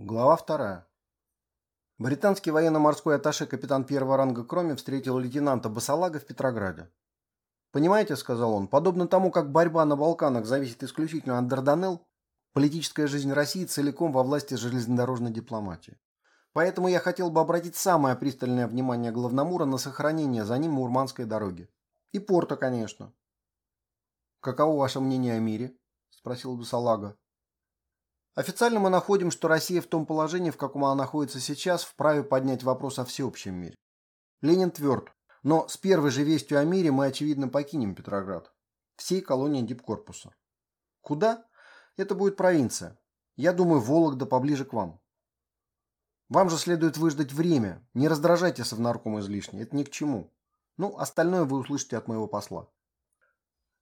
Глава вторая. Британский военно-морской атташе капитан первого ранга Кроми встретил лейтенанта Басалага в Петрограде. «Понимаете, — сказал он, — подобно тому, как борьба на Балканах зависит исключительно от Дарданелл, политическая жизнь России целиком во власти железнодорожной дипломатии. Поэтому я хотел бы обратить самое пристальное внимание Главномура на сохранение за ним Мурманской дороги. И порта, конечно». «Каково ваше мнение о мире?» — спросил Басалага. Официально мы находим, что Россия в том положении, в каком она находится сейчас, вправе поднять вопрос о всеобщем мире. Ленин тверд, но с первой же вестью о мире мы, очевидно, покинем Петроград. Всей колонии дипкорпуса. Куда? Это будет провинция. Я думаю, Вологда поближе к вам. Вам же следует выждать время. Не раздражайте совнарком излишне. Это ни к чему. Ну, остальное вы услышите от моего посла.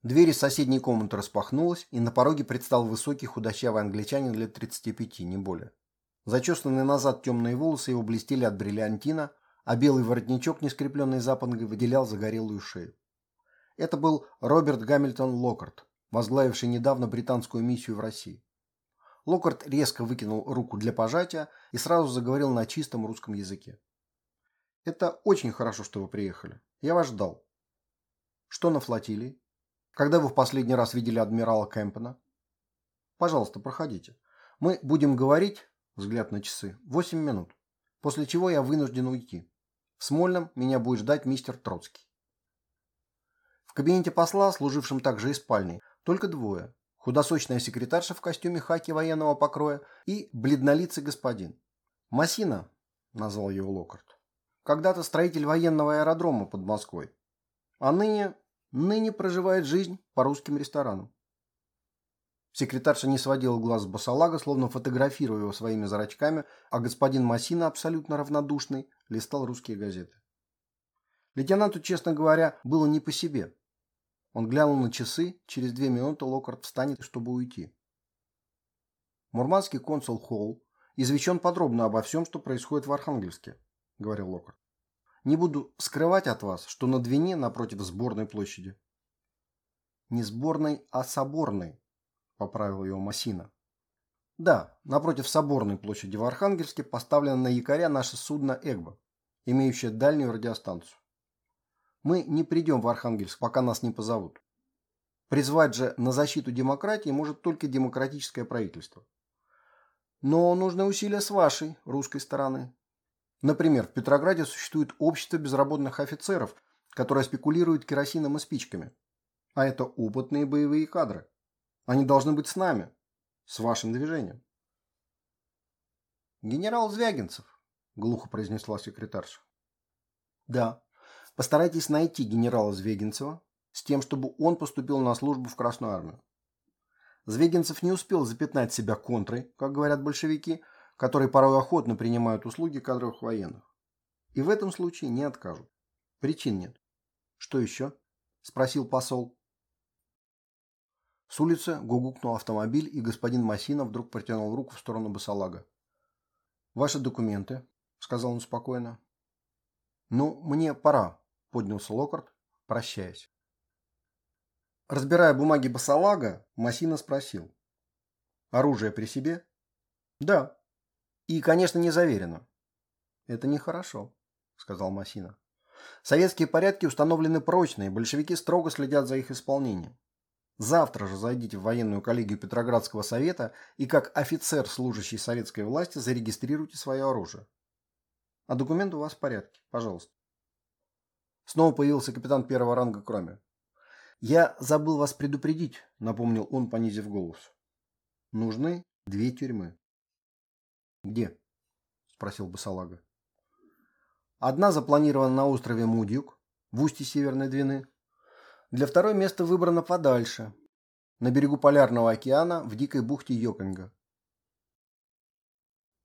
Дверь из соседней комнаты распахнулась, и на пороге предстал высокий худощавый англичанин лет 35, не более. Зачесанные назад темные волосы его блестели от бриллиантина, а белый воротничок, не скрепленный запонкой, выделял загорелую шею. Это был Роберт Гамильтон Локарт, возглавивший недавно британскую миссию в России. Локарт резко выкинул руку для пожатия и сразу заговорил на чистом русском языке. «Это очень хорошо, что вы приехали. Я вас ждал. Что на флотилии?» Когда вы в последний раз видели адмирала Кэмпена? Пожалуйста, проходите. Мы будем говорить, взгляд на часы, 8 минут, после чего я вынужден уйти. В Смольном меня будет ждать мистер Троцкий. В кабинете посла, служившем также и спальней, только двое. Худосочная секретарша в костюме хаки военного покроя и бледнолицый господин. Масина, назвал его Локарт. Когда-то строитель военного аэродрома под Москвой. А ныне ныне проживает жизнь по русским ресторанам. Секретарша не сводила глаз с басалага, словно фотографируя его своими зрачками, а господин Масина, абсолютно равнодушный, листал русские газеты. Лейтенанту, честно говоря, было не по себе. Он глянул на часы, через две минуты Локарт встанет, чтобы уйти. Мурманский консул Холл извещен подробно обо всем, что происходит в Архангельске, говорил Локарт. Не буду скрывать от вас, что на Двине напротив сборной площади. Не сборной, а соборной, поправил его Масина. Да, напротив соборной площади в Архангельске поставлено на якоря наше судно «Эгба», имеющее дальнюю радиостанцию. Мы не придем в Архангельск, пока нас не позовут. Призвать же на защиту демократии может только демократическое правительство. Но нужны усилия с вашей, русской стороны. Например, в Петрограде существует общество безработных офицеров, которое спекулирует керосином и спичками. А это опытные боевые кадры. Они должны быть с нами, с вашим движением. «Генерал Звягинцев», — глухо произнесла секретарша. «Да, постарайтесь найти генерала Звягинцева с тем, чтобы он поступил на службу в Красную Армию. Звягинцев не успел запятнать себя контрой, как говорят большевики, — которые порой охотно принимают услуги кадровых военных. И в этом случае не откажут. Причин нет. Что еще? Спросил посол. С улицы гугукнул автомобиль, и господин Масина вдруг протянул руку в сторону Басалага. «Ваши документы», — сказал он спокойно. «Ну, мне пора», — поднялся Локарт, прощаясь. Разбирая бумаги Басалага, Масина спросил. «Оружие при себе?» «Да», и, конечно, не заверено. Это нехорошо, сказал Масина. Советские порядки установлены прочные, большевики строго следят за их исполнением. Завтра же зайдите в военную коллегию Петроградского совета и как офицер, служащий советской власти, зарегистрируйте свое оружие. А документы у вас в порядке, пожалуйста. Снова появился капитан первого ранга Кроме. «Я забыл вас предупредить», — напомнил он, понизив голос. «Нужны две тюрьмы. «Где?» – спросил Басалага. «Одна запланирована на острове Мудюк, в устье Северной Двины. Для второй место выбрано подальше, на берегу Полярного океана, в дикой бухте Йоконга.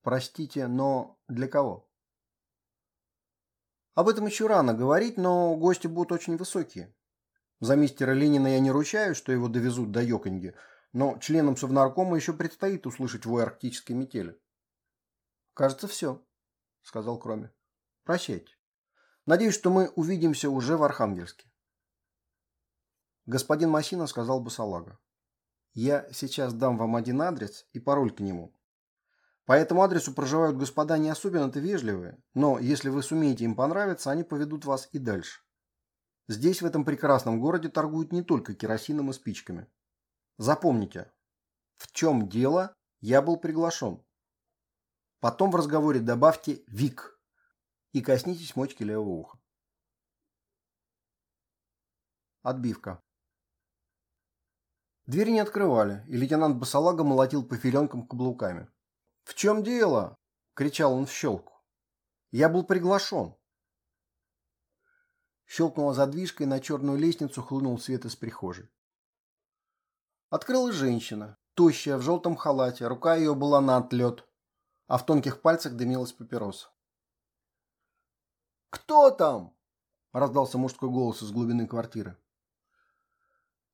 Простите, но для кого? Об этом еще рано говорить, но гости будут очень высокие. За мистера Ленина я не ручаюсь, что его довезут до Йоконги, но членам Совнаркома еще предстоит услышать вой арктической метели. «Кажется, все», — сказал Кроме. «Прощайте. Надеюсь, что мы увидимся уже в Архангельске». Господин Масина сказал Басалага. «Я сейчас дам вам один адрес и пароль к нему. По этому адресу проживают господа не особенно-то вежливые, но если вы сумеете им понравиться, они поведут вас и дальше. Здесь, в этом прекрасном городе, торгуют не только керосином и спичками. Запомните, в чем дело, я был приглашен. Потом в разговоре добавьте «Вик» и коснитесь мочки левого уха. Отбивка. Двери не открывали, и лейтенант Басалага молотил по филенкам каблуками. «В чем дело?» – кричал он в щелку. «Я был приглашен». Щелкнула задвижка, и на черную лестницу хлынул свет из прихожей. Открылась женщина, тощая, в желтом халате, рука ее была на отлет, а в тонких пальцах дымилась папироса. «Кто там?» – раздался мужской голос из глубины квартиры.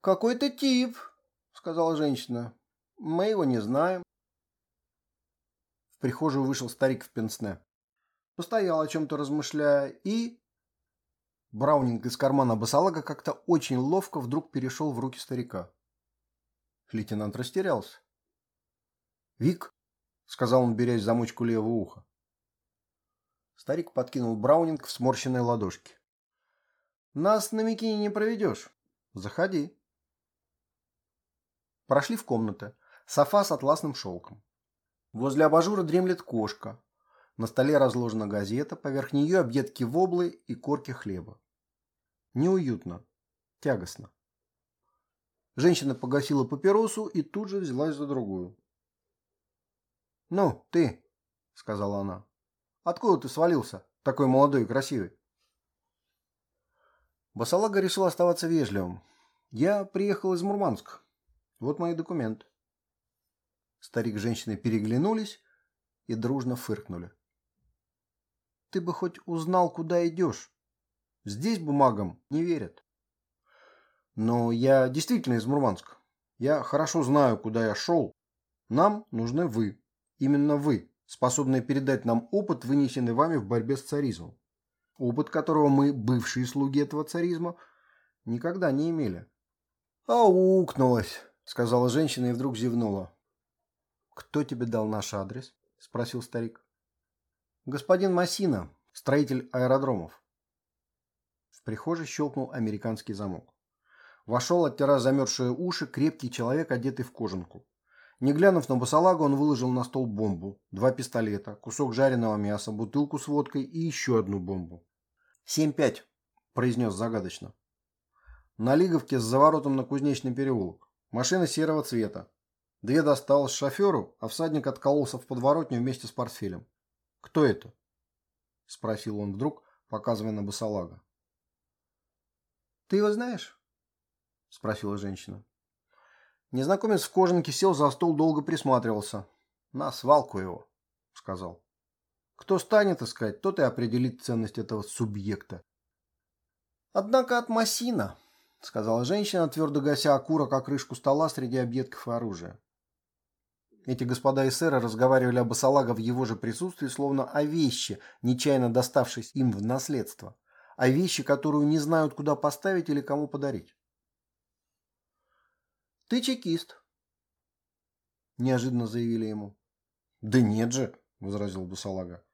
«Какой-то тип», – сказала женщина. «Мы его не знаем». В прихожую вышел старик в пенсне. Постоял о чем-то размышляя и... Браунинг из кармана басалага как-то очень ловко вдруг перешел в руки старика. Лейтенант растерялся. «Вик», — сказал он, берясь замочку левого уха. Старик подкинул Браунинг в сморщенной ладошке. «Нас на Микине не проведешь. Заходи». Прошли в комнаты. Софа с атласным шелком. Возле абажура дремлет кошка. На столе разложена газета, поверх нее объедки воблы и корки хлеба. Неуютно, тягостно. Женщина погасила папиросу и тут же взялась за другую. «Ну, ты», — сказала она, — «откуда ты свалился, такой молодой и красивый?» Басалага решил оставаться вежливым. «Я приехал из Мурманска. Вот мои документы». Старик и женщина переглянулись и дружно фыркнули. «Ты бы хоть узнал, куда идешь. Здесь бумагам не верят». «Но я действительно из Мурманска. Я хорошо знаю, куда я шел. Нам нужны вы. Именно вы, способные передать нам опыт, вынесенный вами в борьбе с царизмом. Опыт которого мы, бывшие слуги этого царизма, никогда не имели». «Аукнулась», — сказала женщина и вдруг зевнула. «Кто тебе дал наш адрес?» – спросил старик. «Господин Массина, строитель аэродромов». В прихожей щелкнул американский замок. Вошел, оттирая замерзшие уши, крепкий человек, одетый в кожанку. Не глянув на басалагу, он выложил на стол бомбу, два пистолета, кусок жареного мяса, бутылку с водкой и еще одну бомбу. «Семь пять», – произнес загадочно. На Лиговке с заворотом на Кузнечный переулок. Машина серого цвета. Две досталось шоферу, а всадник откололся в подворотню вместе с портфелем. «Кто это?» – спросил он вдруг, показывая на босолага. «Ты его знаешь?» – спросила женщина. Незнакомец в кожанке сел за стол, долго присматривался. «На свалку его», – сказал. «Кто станет искать, тот и определит ценность этого субъекта». «Однако от Массина», – сказала женщина, твердо гася окурок о крышку стола среди объедков и оружия. Эти господа и сэры разговаривали об Асалага в его же присутствии, словно о вещи, нечаянно доставшись им в наследство. О вещи, которую не знают, куда поставить или кому подарить. «Ты чекист», – неожиданно заявили ему. «Да нет же», – возразил Бусалага.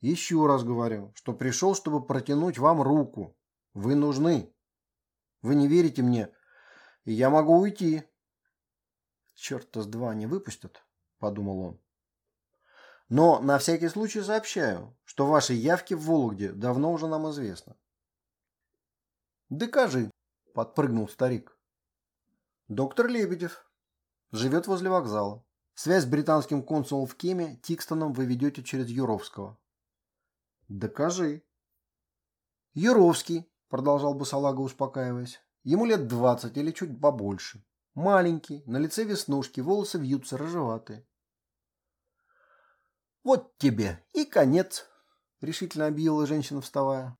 «Еще раз говорю, что пришел, чтобы протянуть вам руку. Вы нужны. Вы не верите мне, и я могу уйти». «Черт-то с два не выпустят», подумал он. Но на всякий случай сообщаю, что ваши явки в Вологде давно уже нам известны. «Докажи», – подпрыгнул старик. «Доктор Лебедев. Живет возле вокзала. Связь с британским консулом в Кеме Тикстоном вы ведете через Юровского». «Докажи». «Юровский», – продолжал Басалага, успокаиваясь. «Ему лет двадцать или чуть побольше. Маленький, на лице веснушки, волосы вьются, рыжеватые. «Вот тебе и конец», — решительно объявила женщина, вставая.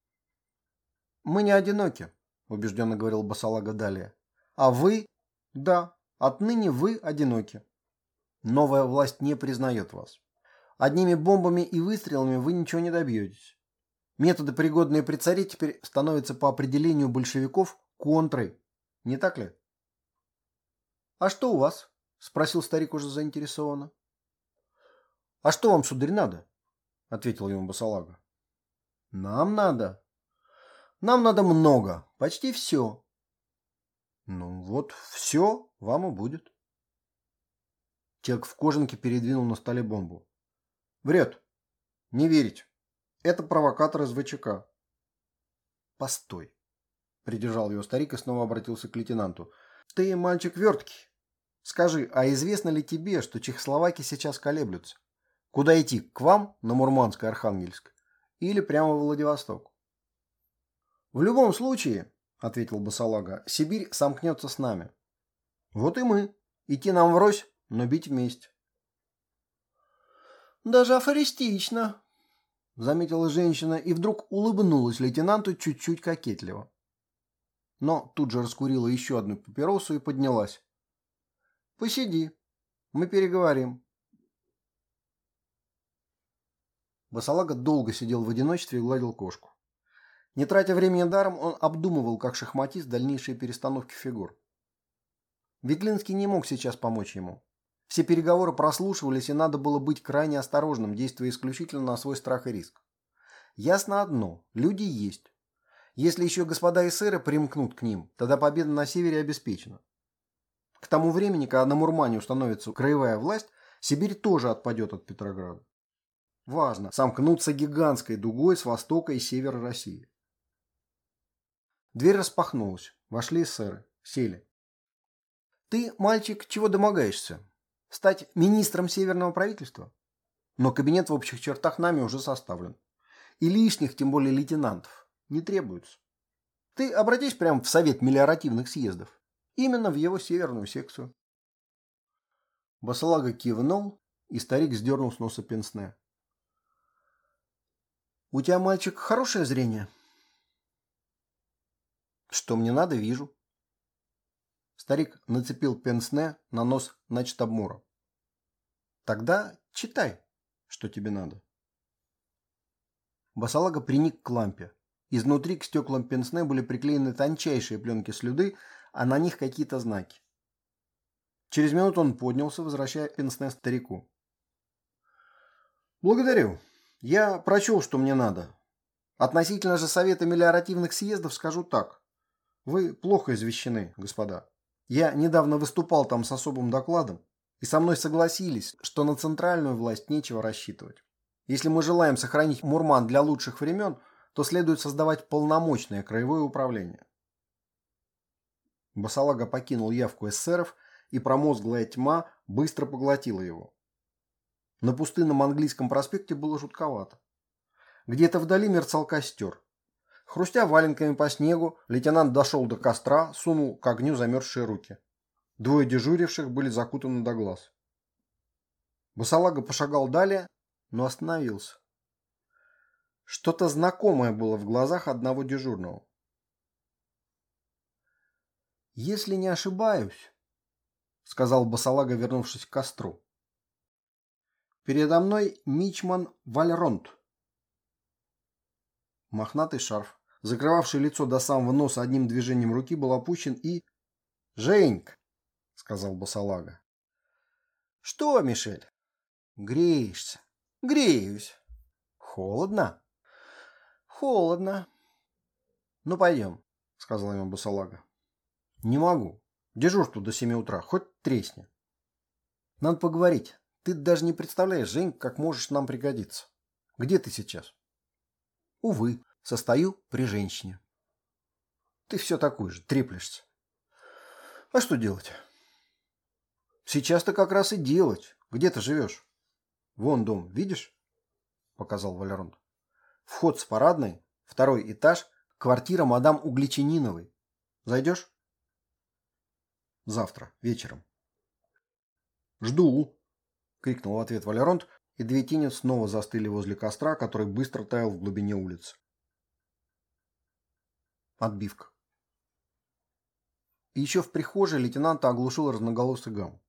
«Мы не одиноки», — убежденно говорил Басалага далее. «А вы? Да, отныне вы одиноки. Новая власть не признает вас. Одними бомбами и выстрелами вы ничего не добьетесь. Методы, пригодные при царе, теперь становятся по определению большевиков контрой. Не так ли?» «А что у вас?» – спросил старик уже заинтересованно. «А что вам, сударь, надо?» — ответил ему Басалага. «Нам надо. Нам надо много, почти все». «Ну вот, все вам и будет». Человек в кожанке передвинул на столе бомбу. «Врет. Не верить. Это провокатор из ВЧК». «Постой», — придержал его старик и снова обратился к лейтенанту. «Ты мальчик верткий. Скажи, а известно ли тебе, что чехословаки сейчас колеблются? Куда идти, к вам на Мурманск и Архангельск? Или прямо в Владивосток?» «В любом случае», — ответил Басалага, — «Сибирь сомкнется с нами». «Вот и мы. Идти нам врозь, но бить вместе». «Даже афористично», — заметила женщина и вдруг улыбнулась лейтенанту чуть-чуть кокетливо. Но тут же раскурила еще одну папиросу и поднялась. «Посиди, мы переговорим». Басалага долго сидел в одиночестве и гладил кошку. Не тратя времени даром, он обдумывал, как шахматист, дальнейшие перестановки фигур. Ветлинский не мог сейчас помочь ему. Все переговоры прослушивались, и надо было быть крайне осторожным, действуя исключительно на свой страх и риск. Ясно одно – люди есть. Если еще господа эсеры примкнут к ним, тогда победа на севере обеспечена. К тому времени, когда на Мурмане установится краевая власть, Сибирь тоже отпадет от Петрограда. Важно сомкнуться гигантской дугой с востока и севера России. Дверь распахнулась. Вошли эсеры. Сели. «Ты, мальчик, чего домогаешься?» Стать министром Северного правительства? Но кабинет в общих чертах нами уже составлен. И лишних, тем более лейтенантов, не требуется. Ты обратись прямо в Совет мелиоративных съездов. Именно в его северную секцию. Басалага кивнул, и старик сдернул с носа пенсне. «У тебя, мальчик, хорошее зрение?» «Что мне надо, вижу», Старик нацепил пенсне на нос Начтабмура. «Тогда читай, что тебе надо». Басалага приник к лампе. Изнутри к стеклам пенсне были приклеены тончайшие пленки слюды, а на них какие-то знаки. Через минуту он поднялся, возвращая пенсне старику. «Благодарю. Я прочел, что мне надо. Относительно же Совета мелиоративных съездов скажу так. Вы плохо извещены, господа. Я недавно выступал там с особым докладом, и со мной согласились, что на центральную власть нечего рассчитывать. Если мы желаем сохранить Мурман для лучших времен, то следует создавать полномочное краевое управление. Басалага покинул явку эсеров, и промозглая тьма быстро поглотила его. На пустынном английском проспекте было жутковато. Где-то вдали мерцал костер. Хрустя валенками по снегу, лейтенант дошел до костра, сунул к огню замерзшие руки. Двое дежуривших были закутаны до глаз. Басалага пошагал далее, но остановился. Что-то знакомое было в глазах одного дежурного. «Если не ошибаюсь», — сказал Басалага, вернувшись к костру, — «передо мной мичман Вальронт». Мохнатый шарф, закрывавший лицо до самого носа одним движением руки, был опущен и... «Женька!» — сказал Басалага. «Что, Мишель?» «Греешься?» «Греюсь». «Холодно?» «Холодно». «Ну, пойдем», — сказал ему Басалага. «Не могу. Дежурство до семи утра. Хоть тресни». «Надо поговорить. Ты даже не представляешь, Жень, как можешь нам пригодиться. Где ты сейчас?» «Увы, Состою при женщине. Ты все такой же, треплешься. А что делать? Сейчас-то как раз и делать. Где ты живешь? Вон дом, видишь? Показал Валеронт. Вход с парадной, второй этаж, квартира мадам Угличениновой. Зайдешь? Завтра, вечером. Жду, крикнул в ответ Валеронт, и две тени снова застыли возле костра, который быстро таял в глубине улицы. Отбивка. Еще в прихожей лейтенанта оглушил разноголосый гам.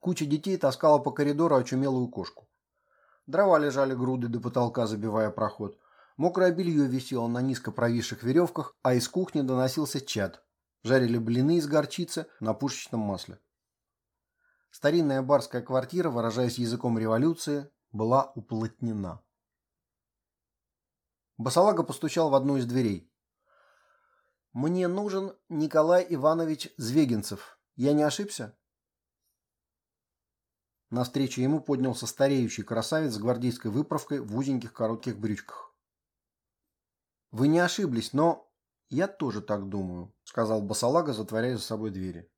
Куча детей таскала по коридору очумелую кошку. Дрова лежали груды до потолка, забивая проход. Мокрое белье висело на низко провисших веревках, а из кухни доносился чад. Жарили блины из горчицы на пушечном масле. Старинная барская квартира, выражаясь языком революции, была уплотнена. Басалага постучал в одну из дверей. «Мне нужен Николай Иванович Звегинцев. Я не ошибся?» Навстречу ему поднялся стареющий красавец с гвардейской выправкой в узеньких коротких брючках. «Вы не ошиблись, но я тоже так думаю», — сказал Басалага, затворяя за собой двери.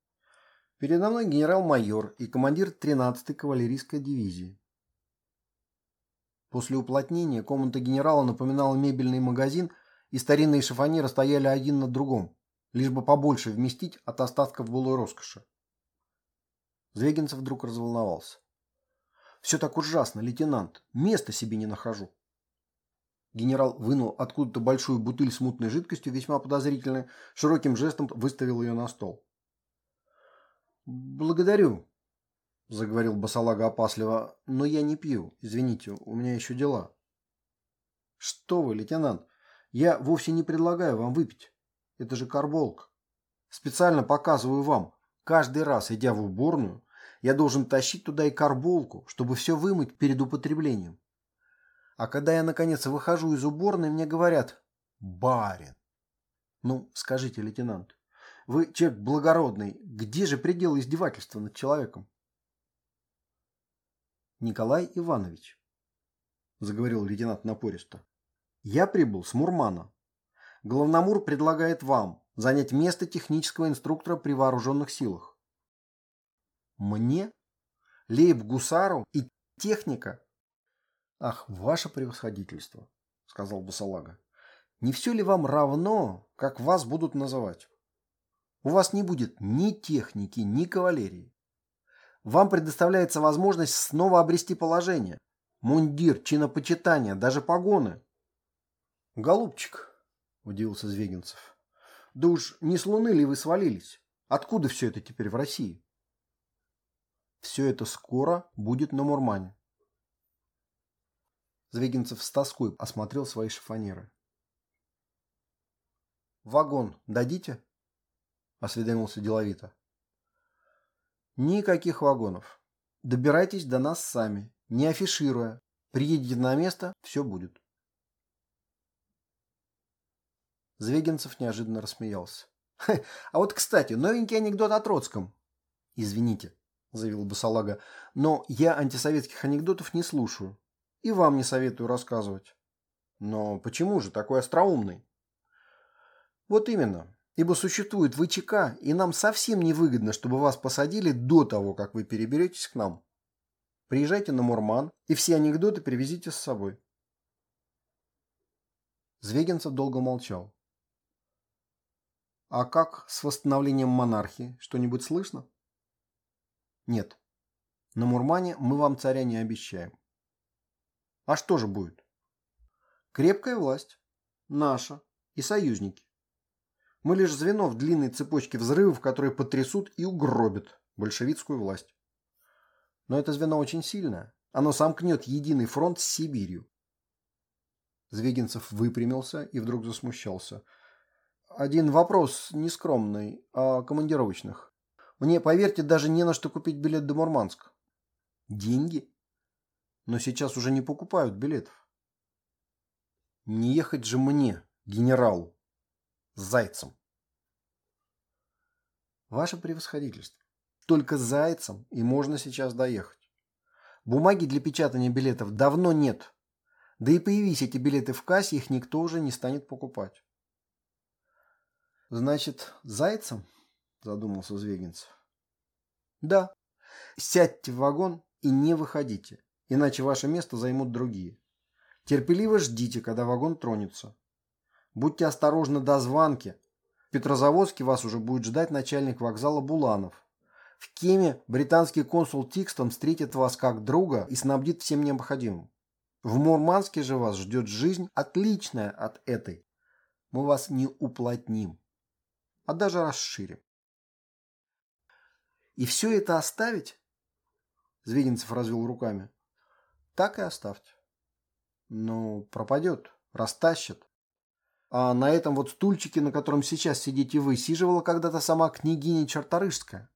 «Передо мной генерал-майор и командир 13-й кавалерийской дивизии. После уплотнения комната генерала напоминала мебельный магазин, и старинные шифонеры стояли один над другом, лишь бы побольше вместить от остатков былой роскоши. Звегинцев вдруг разволновался. «Все так ужасно, лейтенант. Места себе не нахожу». Генерал вынул откуда-то большую бутыль с мутной жидкостью, весьма подозрительной, широким жестом выставил ее на стол. «Благодарю», — заговорил Басалага опасливо, — «но я не пью. Извините, у меня еще дела». «Что вы, лейтенант, я вовсе не предлагаю вам выпить. Это же карболк. Специально показываю вам. Каждый раз, идя в уборную, я должен тащить туда и карболку, чтобы все вымыть перед употреблением. А когда я, наконец, выхожу из уборной, мне говорят «Барин». Ну, скажите, лейтенант, вы человек благородный, где же предел издевательства над человеком? Николай Иванович, заговорил лейтенант напористо. Я прибыл с Мурмана. Главномур предлагает вам занять место технического инструктора при вооруженных силах. Мне? Лейб-гусару и техника? Ах, ваше превосходительство, сказал Басалага. Не все ли вам равно, как вас будут называть? У вас не будет ни техники, ни кавалерии вам предоставляется возможность снова обрести положение. Мундир, чинопочитание, даже погоны. Голубчик, удивился Звегинцев, да уж не с луны ли вы свалились? Откуда все это теперь в России? Все это скоро будет на Мурмане. Звегинцев с тоской осмотрел свои шифонеры. «Вагон дадите?» – осведомился деловито. Никаких вагонов. Добирайтесь до нас сами, не афишируя. Приедете на место, все будет. Звегинцев неожиданно рассмеялся. «А вот, кстати, новенький анекдот о Троцком». «Извините», – заявил Басалага, – «но я антисоветских анекдотов не слушаю. И вам не советую рассказывать». «Но почему же такой остроумный?» «Вот именно. Ибо существует ВЧК, и нам совсем невыгодно, чтобы вас посадили до того, как вы переберетесь к нам. Приезжайте на Мурман и все анекдоты привезите с собой. Звегинцев долго молчал. А как с восстановлением монархии? Что-нибудь слышно? Нет. На Мурмане мы вам царя не обещаем. А что же будет? Крепкая власть. Наша. И союзники. Мы лишь звено в длинной цепочке взрывов, которые потрясут и угробят большевистскую власть. Но это звено очень сильное. Оно сомкнет единый фронт с Сибирью. Звегинцев выпрямился и вдруг засмущался. Один вопрос нескромный, о командировочных. Мне, поверьте, даже не на что купить билет до Мурманска. Деньги? Но сейчас уже не покупают билетов. Не ехать же мне, генералу, с Зайцем. Ваше превосходительство, только с Зайцем и можно сейчас доехать. Бумаги для печатания билетов давно нет. Да и появись эти билеты в кассе, их никто уже не станет покупать. Значит, Зайцем? Задумался Звегинцев. Да. Сядьте в вагон и не выходите, иначе ваше место займут другие. Терпеливо ждите, когда вагон тронется. Будьте осторожны до звонки. В Петрозаводске вас уже будет ждать начальник вокзала Буланов. В Кеме британский консул Тикстон встретит вас как друга и снабдит всем необходимым. В Мурманске же вас ждет жизнь, отличная от этой. Мы вас не уплотним, а даже расширим. И все это оставить? Звегинцев развел руками. Так и оставьте. Ну, пропадет, растащат. А на этом вот стульчике, на котором сейчас сидите вы, сиживала когда-то сама княгиня Черторышская,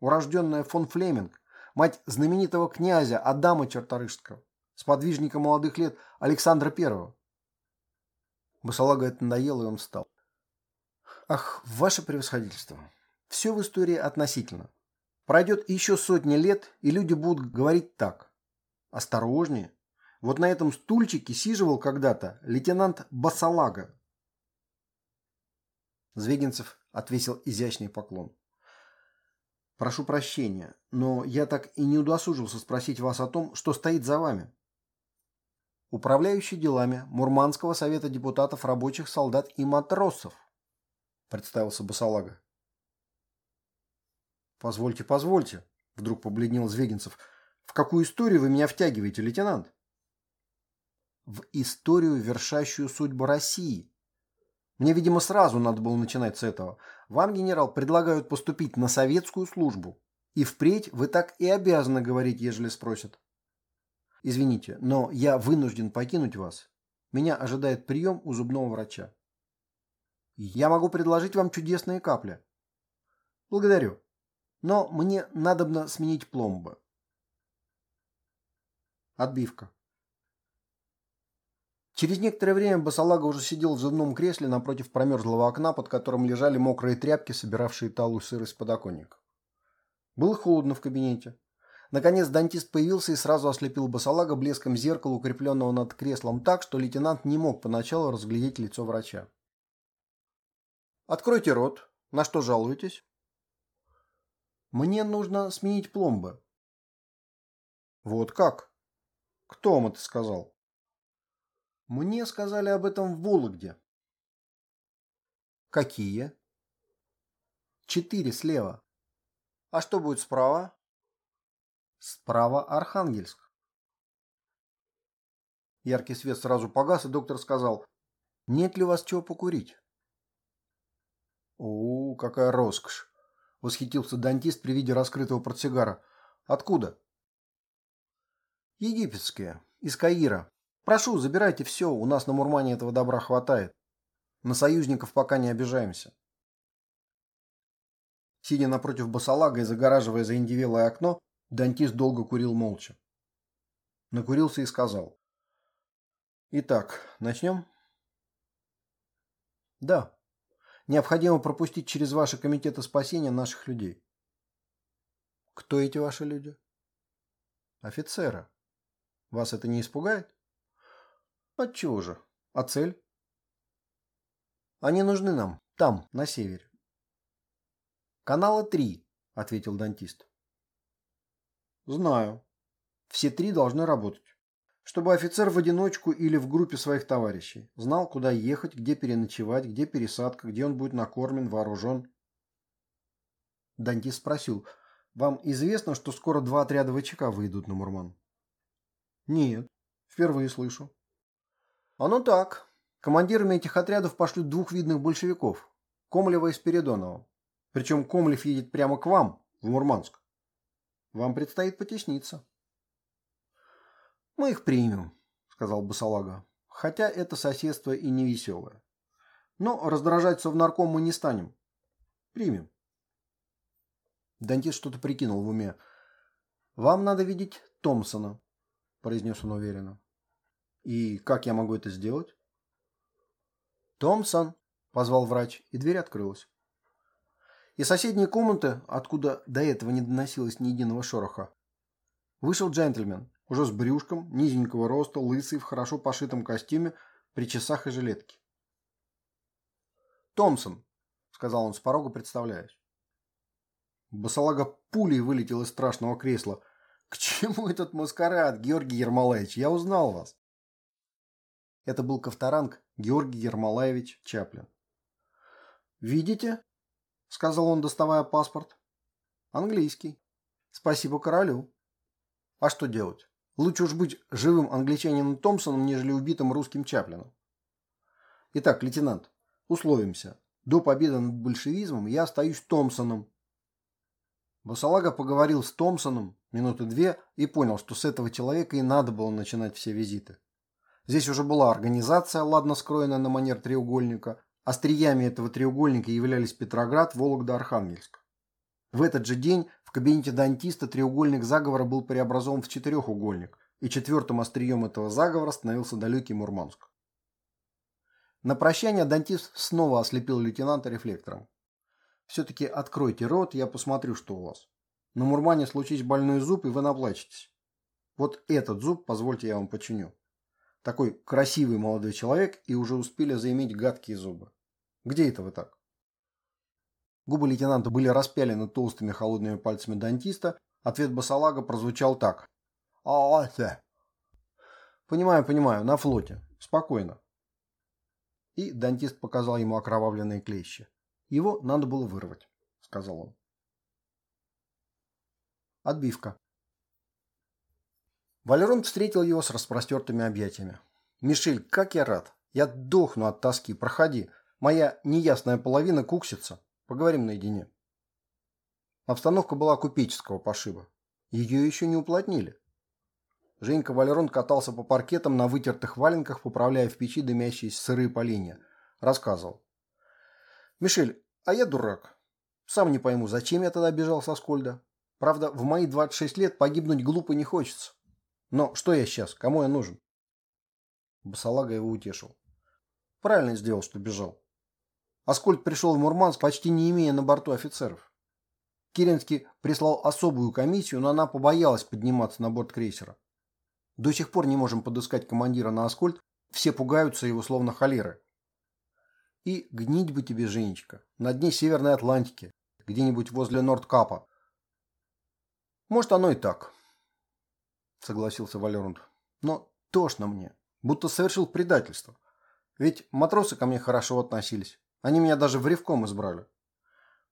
урожденная фон Флеминг, мать знаменитого князя Адама Черторышского. сподвижника молодых лет Александра Первого. Басалага это надоело, и он встал. Ах, ваше превосходительство, все в истории относительно. Пройдет еще сотни лет, и люди будут говорить так. Осторожнее. Вот на этом стульчике сиживал когда-то лейтенант Басалага. Звегинцев отвесил изящный поклон. «Прошу прощения, но я так и не удосужился спросить вас о том, что стоит за вами». «Управляющий делами Мурманского совета депутатов рабочих, солдат и матросов», представился Басалага. «Позвольте, позвольте», — вдруг побледнел Звегинцев. «В какую историю вы меня втягиваете, лейтенант?» «В историю, вершащую судьбу России», мне, видимо, сразу надо было начинать с этого. Вам, генерал, предлагают поступить на советскую службу. И впредь вы так и обязаны говорить, ежели спросят. Извините, но я вынужден покинуть вас. Меня ожидает прием у зубного врача. Я могу предложить вам чудесные капли. Благодарю. Но мне надобно сменить пломбы. Отбивка. Через некоторое время Басалага уже сидел в зубном кресле напротив промерзлого окна, под которым лежали мокрые тряпки, собиравшие талую сырость подоконника. Было холодно в кабинете. Наконец дантист появился и сразу ослепил Басалага блеском зеркала, укрепленного над креслом так, что лейтенант не мог поначалу разглядеть лицо врача. «Откройте рот. На что жалуетесь?» «Мне нужно сменить пломбы». «Вот как? Кто вам это сказал?» Мне сказали об этом в Вологде. Какие? Четыре слева. А что будет справа? Справа Архангельск. Яркий свет сразу погас, и доктор сказал, «Нет ли у вас чего покурить?» «О, какая роскошь!» — восхитился дантист при виде раскрытого портсигара. «Откуда?» «Египетские, из Каира. Прошу, забирайте все, у нас на Мурмане этого добра хватает. На союзников пока не обижаемся. Сидя напротив басалага и загораживая заиндивелое окно, дантист долго курил молча. Накурился и сказал. Итак, начнем? Да. Необходимо пропустить через ваши комитеты спасения наших людей. Кто эти ваши люди? Офицеры. Вас это не испугает? Отчего же? А цель? Они нужны нам, там, на севере. Канала три, ответил дантист. Знаю. Все три должны работать. Чтобы офицер в одиночку или в группе своих товарищей знал, куда ехать, где переночевать, где пересадка, где он будет накормлен, вооружен. Дантист спросил, вам известно, что скоро два отряда ВЧК выйдут на Мурман? Нет, впервые слышу. Оно так. Командирами этих отрядов пошлют двух видных большевиков. Комлева и Спиридонова. Причем Комлев едет прямо к вам, в Мурманск. Вам предстоит потесниться. Мы их примем, сказал Басалага. Хотя это соседство и не веселое. Но раздражать совнарком мы не станем. Примем. Дантист что-то прикинул в уме. «Вам надо видеть Томпсона», – произнес он уверенно. И как я могу это сделать? Томпсон, позвал врач, и дверь открылась. Из соседней комнаты, откуда до этого не доносилось ни единого шороха, вышел джентльмен, уже с брюшком, низенького роста, лысый, в хорошо пошитом костюме, при часах и жилетке. «Томпсон», — сказал он с порога, представляясь. Басалага пулей вылетел из страшного кресла. «К чему этот маскарад, Георгий Ермолаевич? Я узнал вас». Это был Ковторанг Георгий Ермолаевич Чаплин. «Видите?» – сказал он, доставая паспорт. «Английский. Спасибо королю. А что делать? Лучше уж быть живым англичанином Томпсоном, нежели убитым русским Чаплином. Итак, лейтенант, условимся. До победы над большевизмом я остаюсь Томпсоном. Басалага поговорил с Томпсоном минуты две и понял, что с этого человека и надо было начинать все визиты. Здесь уже была организация, ладно скроенная на манер треугольника. Остриями этого треугольника являлись Петроград, Вологда, Архангельск. В этот же день в кабинете дантиста треугольник заговора был преобразован в четырехугольник, и четвертым острием этого заговора становился далекий Мурманск. На прощание дантист снова ослепил лейтенанта рефлектором. «Все-таки откройте рот, я посмотрю, что у вас. На Мурмане случись больной зуб, и вы наплачетесь. Вот этот зуб, позвольте, я вам починю. Такой красивый молодой человек, и уже успели заиметь гадкие зубы. Где это вы так?» Губы лейтенанта были распялены толстыми холодными пальцами дантиста. Ответ басалага прозвучал так. «А, это...» «Понимаю, понимаю, на флоте. Спокойно. И дантист показал ему окровавленные клещи. Его надо было вырвать, сказал он. Отбивка. Валерон встретил его с распростертыми объятиями. «Мишель, как я рад! Я дохну от тоски. Проходи. Моя неясная половина куксится. Поговорим наедине». Обстановка была купеческого пошиба. Ее еще не уплотнили. Женька Валерон катался по паркетам на вытертых валенках, поправляя в печи дымящиеся сырые поленья. Рассказывал. «Мишель, а я дурак. Сам не пойму, зачем я тогда бежал со Скольда. Правда, в мои 26 лет погибнуть глупо не хочется. Но что я сейчас? Кому я нужен?» Басалага его утешил. «Правильно сделал, что бежал. Аскольд пришел в Мурманск, почти не имея на борту офицеров. Керенский прислал особую комиссию, но она побоялась подниматься на борт крейсера. До сих пор не можем подыскать командира на Аскольд, все пугаются его словно холеры. И гнить бы тебе, Женечка, на дне Северной Атлантики, где-нибудь возле Нордкапа. Может, оно и так, согласился Валерунд. Но тошно мне, будто совершил предательство. Ведь матросы ко мне хорошо относились. Они меня даже в ревком избрали.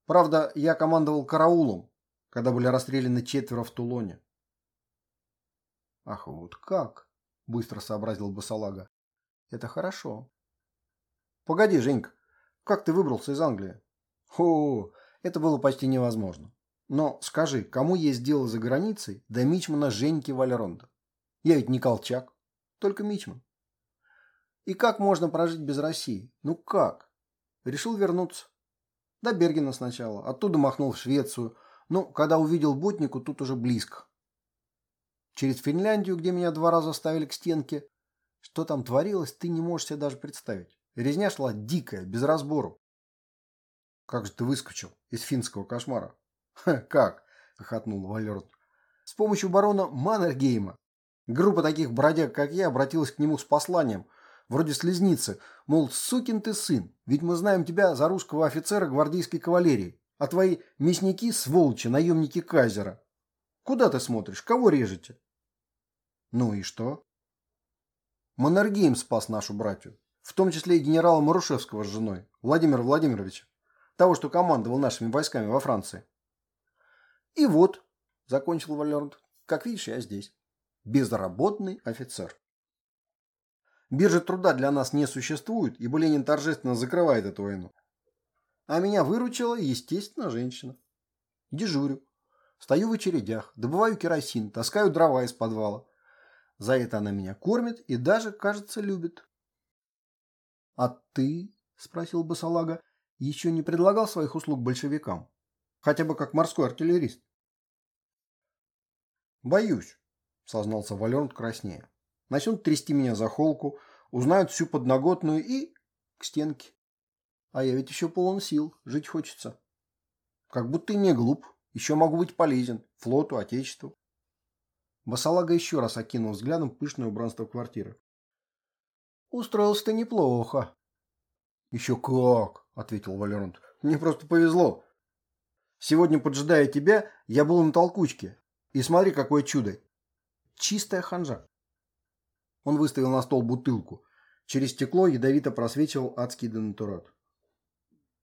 Правда, я командовал караулом, когда были расстреляны четверо в Тулоне. Ах, вот как? Быстро сообразил Басалага. Это хорошо. Погоди, Женька, как ты выбрался из Англии? О, это было почти невозможно. Но скажи, кому есть дело за границей до мичмана Женьки Валеронда? Я ведь не Колчак, только мичман. И как можно прожить без России? Ну как? Решил вернуться. До Бергена сначала, оттуда махнул в Швецию. Ну, когда увидел Ботнику, тут уже близко через Финляндию, где меня два раза ставили к стенке. Что там творилось, ты не можешь себе даже представить. Резня шла дикая, без разбору. Как же ты выскочил из финского кошмара? Ха, как? хохотнул Валерон. С помощью барона Маннергейма. Группа таких бродяг, как я, обратилась к нему с посланием, вроде слезницы, мол, сукин ты сын, ведь мы знаем тебя за русского офицера гвардейской кавалерии, а твои мясники – сволочи, наемники Кайзера. Куда ты смотришь? Кого режете? Ну и что? Маннергейм спас нашу братью, в том числе и генерала Марушевского с женой, Владимира Владимировича, того, что командовал нашими войсками во Франции. И вот, закончил Валернд, как видишь, я здесь. Безработный офицер. Биржи труда для нас не существует, ибо Ленин торжественно закрывает эту войну. А меня выручила, естественно, женщина. Дежурю. Стою в очередях, добываю керосин, таскаю дрова из подвала. За это она меня кормит и даже, кажется, любит. — А ты, — спросил Басалага, — еще не предлагал своих услуг большевикам? Хотя бы как морской артиллерист? — Боюсь, — сознался Валерн краснее. Начнут трясти меня за холку, узнают всю подноготную и к стенке. А я ведь еще полон сил, жить хочется. Как будто и не глуп, еще могу быть полезен флоту, отечеству. Басалага еще раз окинул взглядом пышное убранство квартиры. «Устроился ты неплохо». «Еще как», — ответил Валерант. «Мне просто повезло. Сегодня, поджидая тебя, я был на толкучке. И смотри, какое чудо. Чистая ханжа». Он выставил на стол бутылку. Через стекло ядовито просвечивал адский денатурат.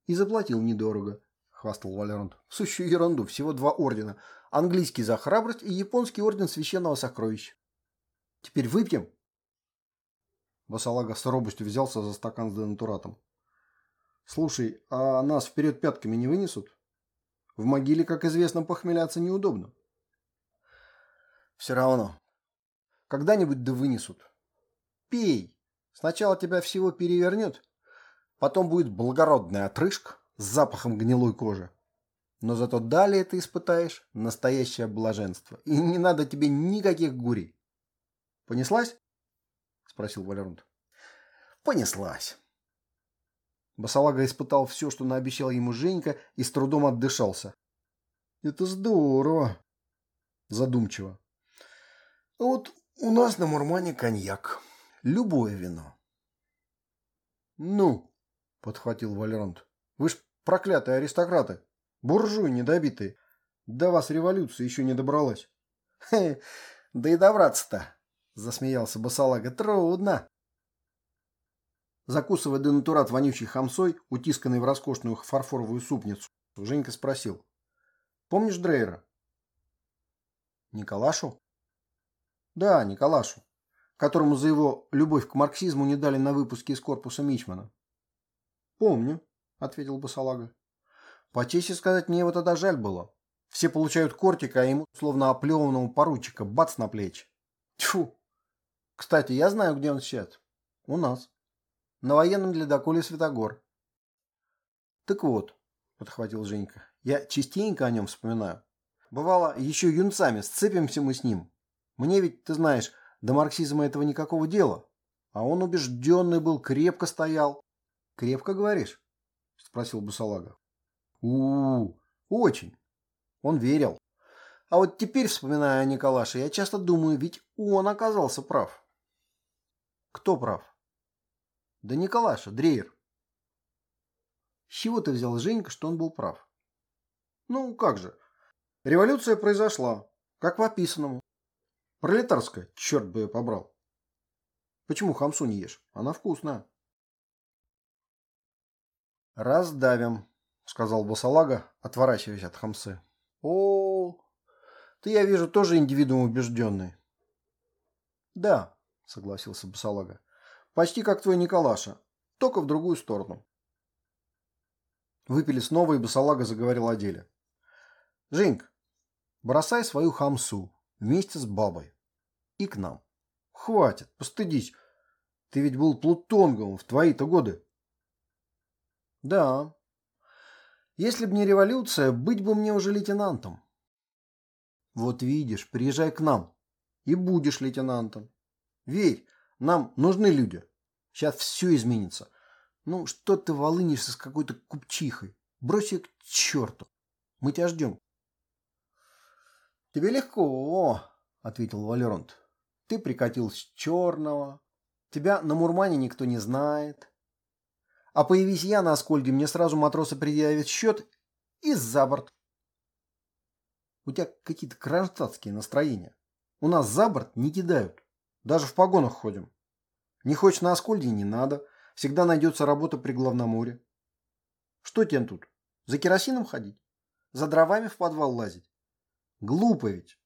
И заплатил недорого, хвастал Валерант. Сущую ерунду, всего два ордена. Английский за храбрость и японский орден священного сокровища. Теперь выпьем? Басалага с робостью взялся за стакан с денатуратом. Слушай, а нас вперед пятками не вынесут? В могиле, как известно, похмеляться неудобно. Все равно. Когда-нибудь да вынесут. Пей. Сначала тебя всего перевернет, потом будет благородная отрыжка, с запахом гнилой кожи. Но зато далее ты испытаешь настоящее блаженство. И не надо тебе никаких гурей. Понеслась? Спросил Валеронт. Понеслась. Басалага испытал все, что наобещал ему Женька, и с трудом отдышался. «Это здорово!» Задумчиво. «А вот у нас на Мурмане коньяк. Любое вино». «Ну!» — подхватил Валерант. «Вы ж проклятые аристократы! Буржуи недобитые! До вас революция еще не добралась!» «Хе, да и добраться-то!» — засмеялся Басалага. «Трудно!» Закусывая денатурат вонючей хамсой, утисканный в роскошную фарфоровую супницу, Женька спросил. «Помнишь Дрейера?» «Николашу?» «Да, Николашу, которому за его любовь к марксизму не дали на выпуске из корпуса Мичмана». «Помню», — ответил Басалага. «По чести сказать, мне его тогда жаль было. Все получают кортика, а ему, словно оплеванному поручика, бац на плечи. Тьфу! Кстати, я знаю, где он сейчас. У нас» на военном ледоколе «Светогор». «Так вот», — подхватил Женька, — «я частенько о нем вспоминаю. Бывало, еще юнцами сцепимся мы с ним. Мне ведь, ты знаешь, до марксизма этого никакого дела. А он убежденный был, крепко стоял». «Крепко, говоришь?» — спросил Бусалага. у, -у очень. Он верил. А вот теперь, вспоминая о Николаше, я часто думаю, ведь он оказался прав. Кто прав? Да Николаша, Дрейер. С чего ты взял, Женька, что он был прав? Ну, как же. Революция произошла, как в описанном. Пролетарская, черт бы ее побрал. Почему хамсу не ешь? Она вкусная. Раздавим, сказал Басалага, отворачиваясь от хамсы. О, ты, я вижу, тоже индивидуум убежденный. Да, согласился Басалага. Почти как твой Николаша, только в другую сторону. Выпили снова, и Басалага заговорил о деле. Женьк, бросай свою хамсу вместе с бабой. И к нам. Хватит, постыдись. Ты ведь был плутонгом в твои-то годы. Да. Если б не революция, быть бы мне уже лейтенантом. Вот видишь, приезжай к нам. И будешь лейтенантом. Верь, нам нужны люди. Сейчас все изменится. Ну, что ты волынишься с какой-то купчихой? Брось ее к черту. Мы тебя ждем. Тебе легко, ответил Валеронт. Ты прикатил с черного. Тебя на Мурмане никто не знает. А появись я на Аскольде, мне сразу матросы предъявят счет и за борт. У тебя какие-то кронштадтские настроения. У нас за борт не кидают. Даже в погонах ходим. Не хочешь на Аскольде – не надо. Всегда найдется работа при Главноморе. Что тебе тут? За керосином ходить? За дровами в подвал лазить? Глупо ведь.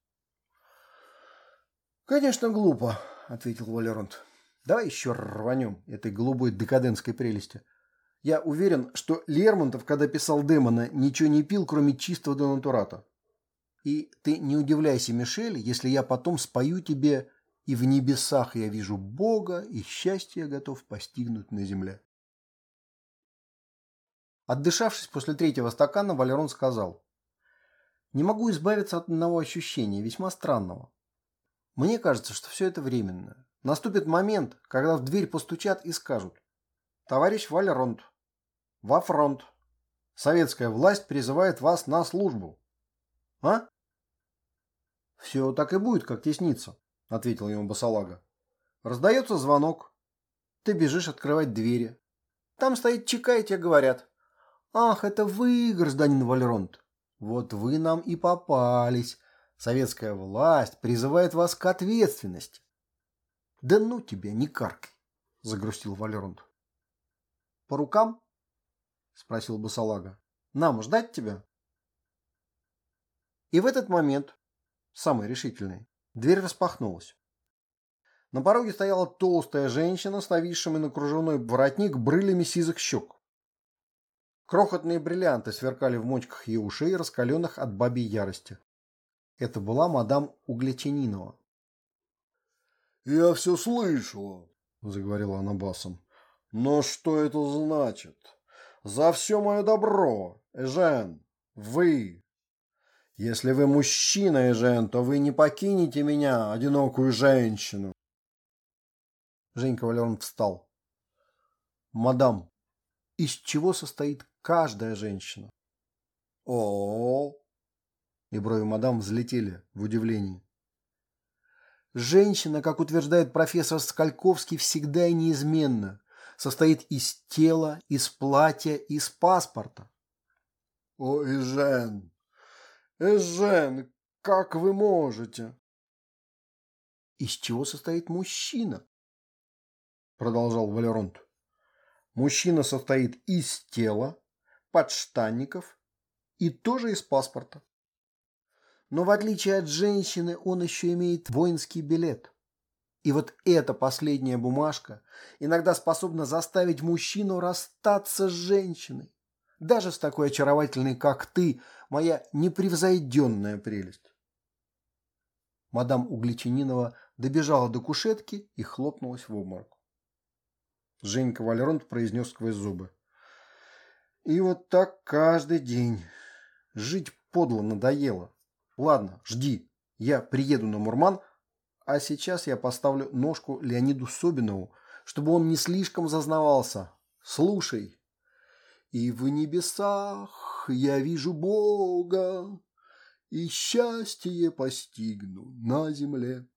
Конечно, глупо, ответил Валеронт. Давай еще рванем этой голубой декадентской прелести. Я уверен, что Лермонтов, когда писал Демона, ничего не пил, кроме чистого денатурата. И ты не удивляйся, Мишель, если я потом спою тебе и в небесах я вижу Бога, и счастье готов постигнуть на земле. Отдышавшись после третьего стакана, Валерон сказал. Не могу избавиться от одного ощущения, весьма странного. Мне кажется, что все это временно. Наступит момент, когда в дверь постучат и скажут. Товарищ Валеронт, во фронт. Советская власть призывает вас на службу. А? Все так и будет, как теснится. — ответил ему Басалага. Раздается звонок. Ты бежишь открывать двери. Там стоит чека, и тебе говорят. «Ах, это вы, гражданин Вальронт! Вот вы нам и попались. Советская власть призывает вас к ответственности». «Да ну тебя, не каркай!» — загрустил Вальронт. «По рукам?» — спросил Басалага. «Нам ждать тебя?» И в этот момент, самый решительный, Дверь распахнулась. На пороге стояла толстая женщина с нависшими на кружевной воротник брылями сизых щек. Крохотные бриллианты сверкали в мочках ее ушей, раскаленных от бабьей ярости. Это была мадам Углеченинова. «Я все слышала», — заговорила она басом. «Но что это значит? За все мое добро, Эжен, вы, если вы мужчина, Эжен, то вы не покинете меня, одинокую женщину. Женька Валерон встал. Мадам, из чего состоит каждая женщина? О, -о, -о, И брови мадам взлетели в удивлении. Женщина, как утверждает профессор Скальковский, всегда и неизменно состоит из тела, из платья, из паспорта. О, Эжен, Эжен, как вы можете? Из чего состоит мужчина? Продолжал Валеронт. Мужчина состоит из тела, подштанников и тоже из паспорта. Но в отличие от женщины, он еще имеет воинский билет. И вот эта последняя бумажка иногда способна заставить мужчину расстаться с женщиной. Даже с такой очаровательной, как ты, моя непревзойденная прелесть. Мадам Угличининова добежала до кушетки и хлопнулась в обморок. Женька Валеронт произнес сквозь зубы. И вот так каждый день. Жить подло надоело. Ладно, жди. Я приеду на Мурман, а сейчас я поставлю ножку Леониду Собинову, чтобы он не слишком зазнавался. Слушай. И в небесах я вижу Бога, и счастье постигну на земле.